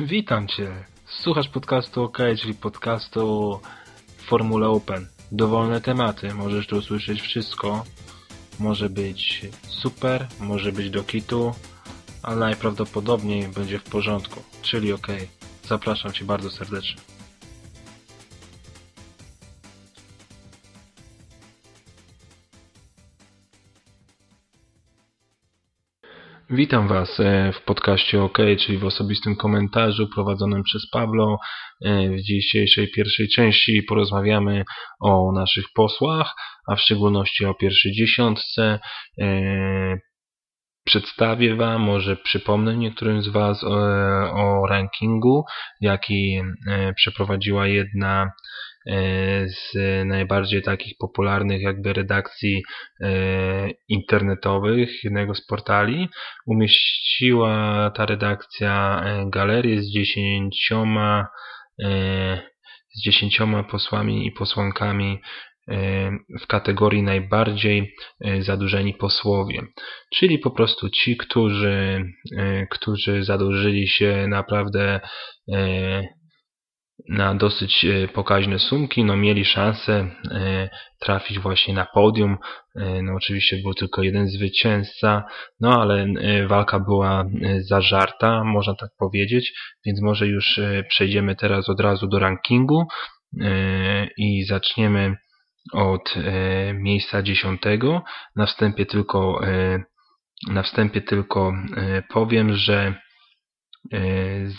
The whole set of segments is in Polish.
Witam Cię. Słuchasz podcastu OK, czyli podcastu Formule Open. Dowolne tematy, możesz tu usłyszeć wszystko. Może być super, może być do kitu, ale najprawdopodobniej będzie w porządku, czyli OK. Zapraszam Cię bardzo serdecznie. Witam Was e, w podcaście OK, czyli w osobistym komentarzu prowadzonym przez Pablo. E, w dzisiejszej pierwszej części porozmawiamy o naszych posłach, a w szczególności o pierwszej dziesiątce. E, przedstawię Wam, może przypomnę niektórym z Was o, o rankingu, jaki przeprowadziła jedna z najbardziej takich popularnych jakby redakcji e, internetowych jednego z portali. Umieściła ta redakcja e, galerię z dziesięcioma z dziesięcioma posłami i posłankami w kategorii najbardziej zadłużeni posłowie, czyli po prostu ci, którzy, którzy zadłużyli się naprawdę na dosyć e, pokaźne sumki, no mieli szansę e, trafić właśnie na podium. E, no oczywiście był tylko jeden zwycięzca, no ale walka była zażarta, można tak powiedzieć, więc może już przejdziemy teraz od razu do rankingu i zaczniemy od miejsca dziesiątego. Na wstępie tylko na wstępie tylko powiem, że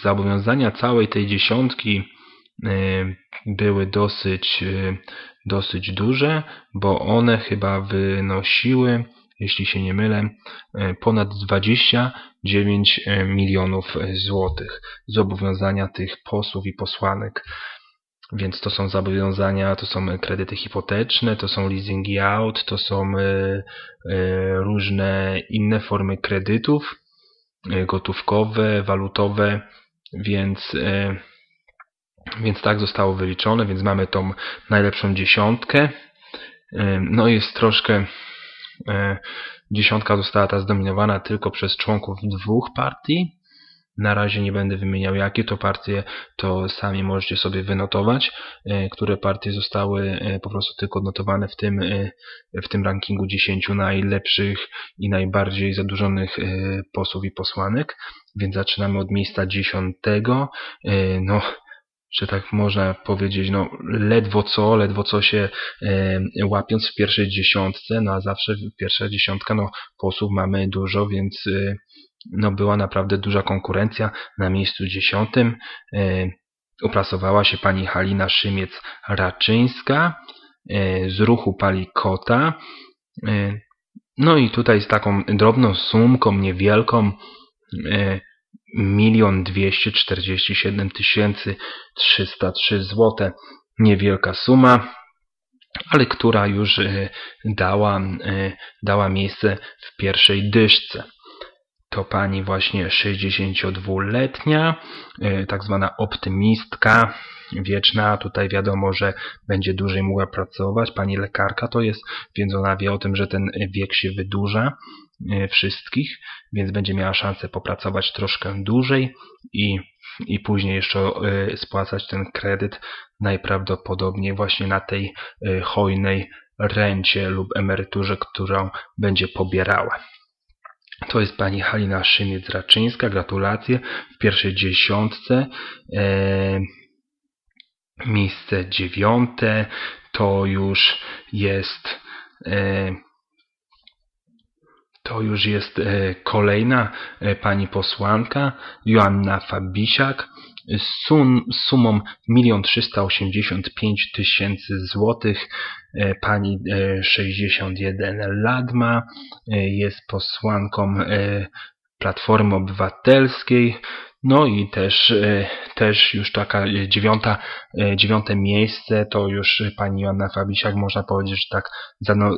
zobowiązania całej tej dziesiątki były dosyć, e, dosyć duże, bo one chyba wynosiły, jeśli się nie mylę, e, ponad 29 milionów złotych. Zobowiązania tych posłów i posłanek. Więc to są zobowiązania, to są kredyty hipoteczne, to są leasingi out, to są różne inne formy kredytów gotówkowe, walutowe, więc więc tak zostało wyliczone, więc mamy tą najlepszą dziesiątkę. No i jest troszkę e, dziesiątka została ta zdominowana tylko przez członków dwóch partii. Na razie nie będę wymieniał jakie to partie, to sami możecie sobie wynotować, e, które partie zostały e, po prostu tylko odnotowane w tym, w tym rankingu 10 najlepszych i najbardziej zadłużonych posłów i posłanek. Więc zaczynamy od miejsca dziesiątego. No, że tak można powiedzieć, no ledwo co, ledwo co się e, łapiąc w pierwszej dziesiątce, no a zawsze pierwsza dziesiątka, no posłów mamy dużo, więc e, no była naprawdę duża konkurencja. Na miejscu dziesiątym e, uplasowała się pani Halina Szymiec-Raczyńska e, z ruchu Palikota. E, no i tutaj z taką drobną sumką, niewielką, e, milion dwieście czterdzieści siedem tysięcy trzysta trzy złote. Niewielka suma, ale która już e, dała, e, dała miejsce w pierwszej dyszce. To pani właśnie 62-letnia, e, tak zwana optymistka wieczna. Tutaj wiadomo, że będzie dłużej mogła pracować. Pani lekarka to jest, więc ona wie o tym, że ten wiek się wydłuża E, wszystkich, więc będzie miała szansę popracować troszkę dłużej i, i później jeszcze e, spłacać ten kredyt najprawdopodobniej właśnie na tej e, hojnej rencie lub emeryturze, którą będzie pobierała. To jest pani Halina Szymiec-Raczyńska. Gratulacje. W pierwszej dziesiątce. Miejsce dziewiąte to już jest e, to już jest e, kolejna e, pani posłanka, Joanna Fabisiak, z sum, sumą 1 385 tysięcy złotych. Pani 61 lat ma, jest posłanką Platformy Obywatelskiej. No i też, e, też już taka dziewiąta, e, dziewiąte miejsce, to już pani Joanna Fabisiak, można powiedzieć, że tak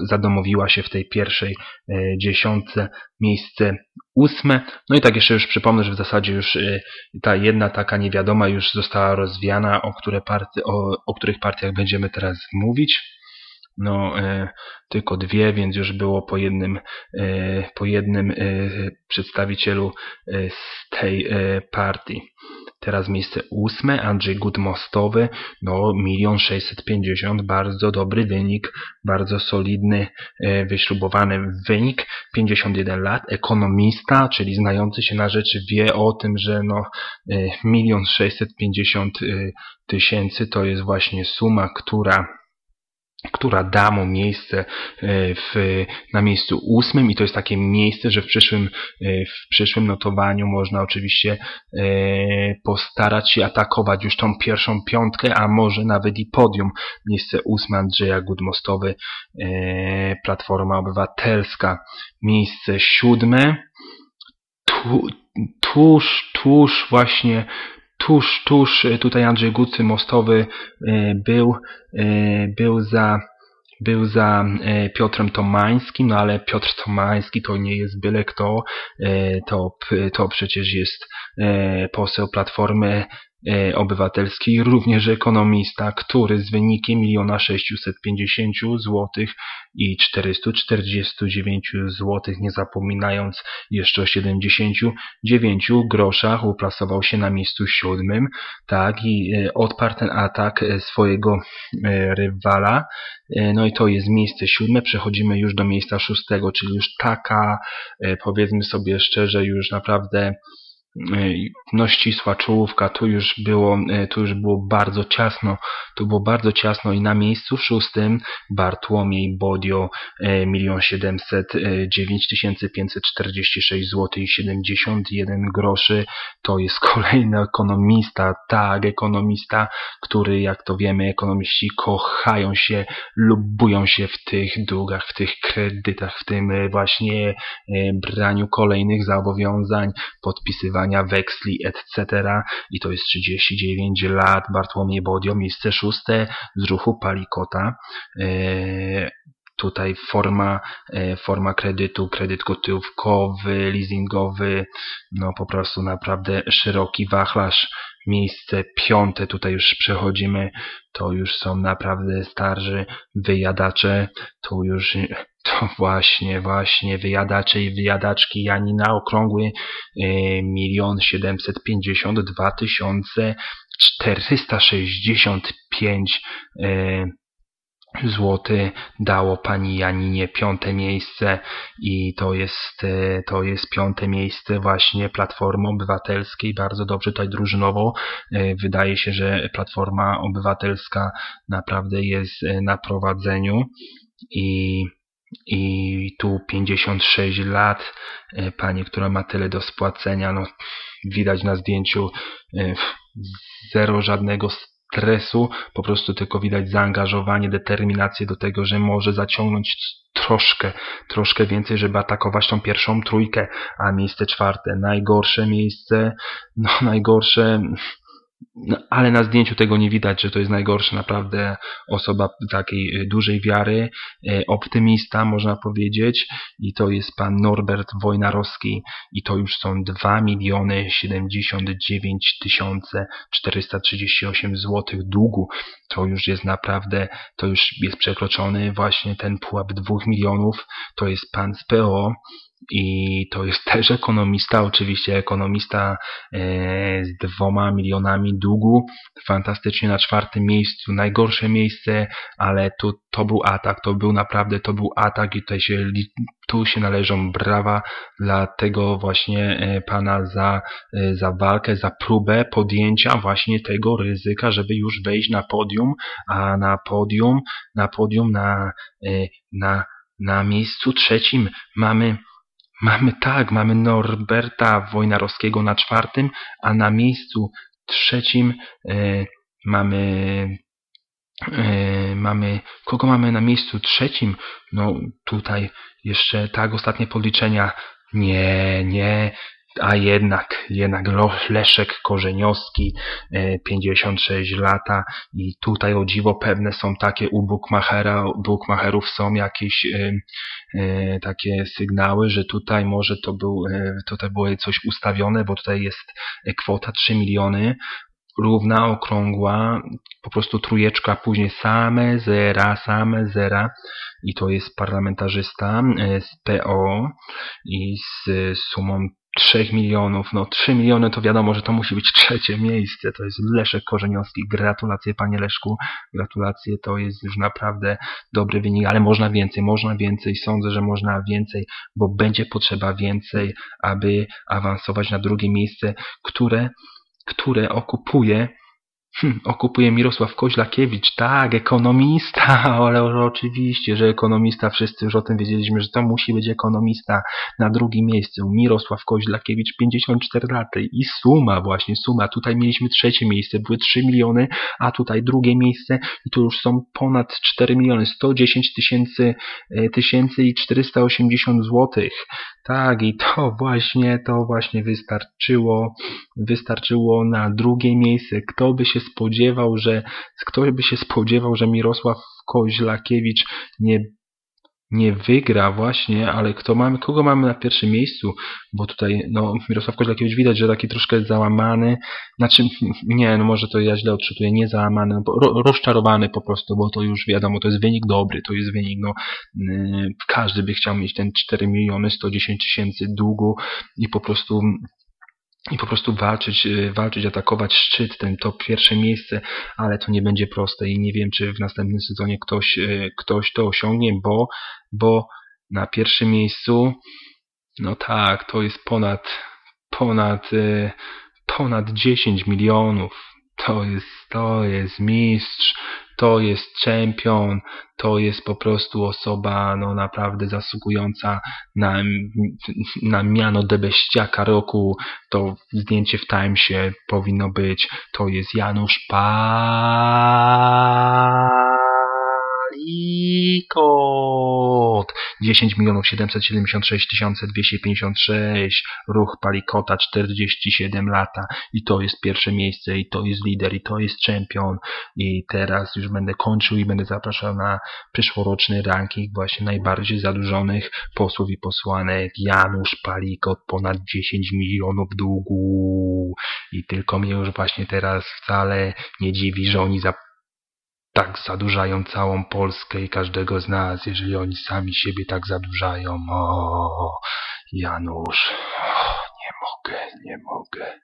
zadomowiła się w tej pierwszej e, dziesiątce, miejsce ósme. No i tak jeszcze już przypomnę, że w zasadzie już ta jedna taka niewiadoma już została rozwiana, o, które party, o, o których partiach będziemy teraz mówić no e, tylko dwie, więc już było po jednym, e, po jednym e, przedstawicielu z tej partii. Teraz miejsce ósme, Andrzej Gudmostowy, no milion sześćset pięćdziesiąt, bardzo dobry wynik, bardzo solidny, wyśrubowany wynik, 51 lat, ekonomista, czyli znający się na rzeczy, wie o tym, że no e, milion sześćset pięćdziesiąt e, tysięcy to jest właśnie suma, która która da mu miejsce e, w, na miejscu ósmym i to jest takie miejsce, że w przyszłym, e, w przyszłym notowaniu można oczywiście e, postarać się atakować już tą pierwszą piątkę, a może nawet i podium. Miejsce ósme Andrzeja Gudmostowy, Platforma Obywatelska. Miejsce siódme tu, tuż, tuż właśnie tuż, tuż e, tutaj Andrzej Gucy Mostowy e, był, e, był za był za Piotrem Tomańskim, no ale Piotr Tomański to nie jest byle kto, to, to przecież jest poseł Platformy E, obywatelskiej, również ekonomista, który z wynikiem 1 650 zł i 449 zł, nie zapominając jeszcze o 79 groszach, uplasował się na miejscu siódmym, tak, i e, odparł ten atak e, swojego rywala, no i to jest miejsce siódme, przechodzimy już do miejsca szóstego, czyli już taka, powiedzmy sobie szczerze, już naprawdę no ścisła czołówka, tu już było, e, tu już było bardzo ciasno, tu było bardzo ciasno i na miejscu szóstym Bartłomiej Bodio 1 700 9546 zł i 71 groszy. To jest kolejny ekonomista, tak, ekonomista, który jak to wiemy, ekonomiści kochają się, lubują się w tych długach, w tych kredytach, w tym e, właśnie braniu kolejnych zobowiązań, podpisywaniu wydawania weksli, etc. I to jest 39 lat. Bartłomiej Bodio, miejsce szóste z ruchu Palikota. E, tutaj forma, e, forma kredytu, kredyt gotówkowy, leasingowy, no po prostu naprawdę szeroki wachlarz. Miejsce piąte, tutaj już przechodzimy, to już są naprawdę starzy wyjadacze, tu już to właśnie, właśnie wyjadacze i wyjadaczki Janina okrągły e, milion siedemset pięćdziesiąt dwa tysiące czterysta sześćdziesiąt pięć e, złoty dało pani Janinie piąte miejsce i to jest, e, to jest piąte miejsce właśnie Platformy Obywatelskiej. Bardzo dobrze tutaj drużynowo. Wydaje się, że Platforma Obywatelska naprawdę jest na prowadzeniu i i tu 56 lat, e, pani, która ma tyle do spłacenia, no widać na zdjęciu e, zero żadnego stresu, po prostu tylko widać zaangażowanie, determinację do tego, że może zaciągnąć troszkę, troszkę więcej, żeby atakować tą pierwszą trójkę, a miejsce czwarte, najgorsze miejsce, no najgorsze, no, ale na zdjęciu tego nie widać, że to jest najgorsze. Naprawdę osoba takiej e, dużej wiary, e, optymista można powiedzieć i to jest pan Norbert Wojnarowski i to już są 2 miliony 79 tysiące 438 złotych długu. To już jest naprawdę, to już jest przekroczony właśnie ten pułap 2 milionów. To jest pan z PO i to jest też ekonomista, oczywiście ekonomista e, z dwoma milionami długu, fantastycznie na czwartym miejscu, najgorsze miejsce, ale tu to był atak, to był naprawdę, to był atak i tutaj się, tu się należą brawa dla tego właśnie e, pana za, e, za walkę, za próbę podjęcia właśnie tego ryzyka, żeby już wejść na podium, a na podium, na podium, na, na, na miejscu trzecim mamy Mamy tak, mamy Norberta Wojnarowskiego na czwartym, a na miejscu trzecim e, mamy e, mamy, kogo mamy na miejscu trzecim? No tutaj jeszcze tak, ostatnie podliczenia. Nie, nie, a jednak, jednak Leszek Korzeniowski, 56 e, lata i tutaj o dziwo pewne są takie u Bookmachera, Bookmacherów są jakieś e, e, takie sygnały, że tutaj może to był, tutaj było coś ustawione, bo tutaj jest kwota 3 miliony, równa, okrągła, po prostu trójeczka, później same zera, same zera i to jest parlamentarzysta z PO i z sumą 3 milionów, no 3 miliony to wiadomo, że to musi być trzecie miejsce, to jest Leszek Korzeniowski, gratulacje panie Leszku, gratulacje, to jest już naprawdę dobry wynik, ale można więcej, można więcej, sądzę, że można więcej, bo będzie potrzeba więcej, aby awansować na drugie miejsce, które, które okupuje Hm, okupuje Mirosław Koźlakiewicz, tak, ekonomista, ale oczywiście, że ekonomista, wszyscy już o tym wiedzieliśmy, że to musi być ekonomista na drugim miejscu. Mirosław Koźlakiewicz, 54 lata i suma właśnie, suma. Tutaj mieliśmy trzecie miejsce, były 3 miliony, a tutaj drugie miejsce i tu już są ponad 4 miliony, 110 tysięcy, e, tysięcy i 480 złotych. Tak, i to właśnie, to właśnie wystarczyło, wystarczyło na drugie miejsce. Kto by się spodziewał, że, kto by się spodziewał, że Mirosław Koźlakiewicz nie nie wygra właśnie, ale kto mamy, kogo mamy na pierwszym miejscu? Bo tutaj, no, Mirosław Koźlakiewicz widać, że taki troszkę załamany, znaczy, nie, no może to ja źle odczytuję, nie załamany, no, ro, rozczarowany po prostu, bo to już wiadomo, to jest wynik dobry, to jest wynik, no, yy, każdy by chciał mieć ten 4 miliony 110 tysięcy długu i po prostu i po prostu walczyć, y, walczyć, atakować szczyt, ten to pierwsze miejsce, ale to nie będzie proste i nie wiem, czy w następnym sezonie ktoś, y, ktoś to osiągnie, bo, bo na pierwszym miejscu, no tak, to jest ponad, ponad, y, ponad 10 milionów. To jest, to jest mistrz, to jest czempion, to jest po prostu osoba no naprawdę zasługująca na, na miano debeściaka roku, to zdjęcie w Timesie powinno być, to jest Janusz Palikot, 10 milionów 776 256, ruch Palikota 47 lata. I to jest pierwsze miejsce i to jest lider i to jest czempion i teraz już będę kończył i będę zapraszał na przyszłoroczny ranking właśnie najbardziej zadłużonych posłów i posłanek. Janusz Palikot ponad 10 milionów długu. I tylko mnie już właśnie teraz wcale nie dziwi, że oni za tak zadłużają całą Polskę i każdego z nas, jeżeli oni sami siebie tak zadłużają. O, Janusz, nie mogę, nie mogę.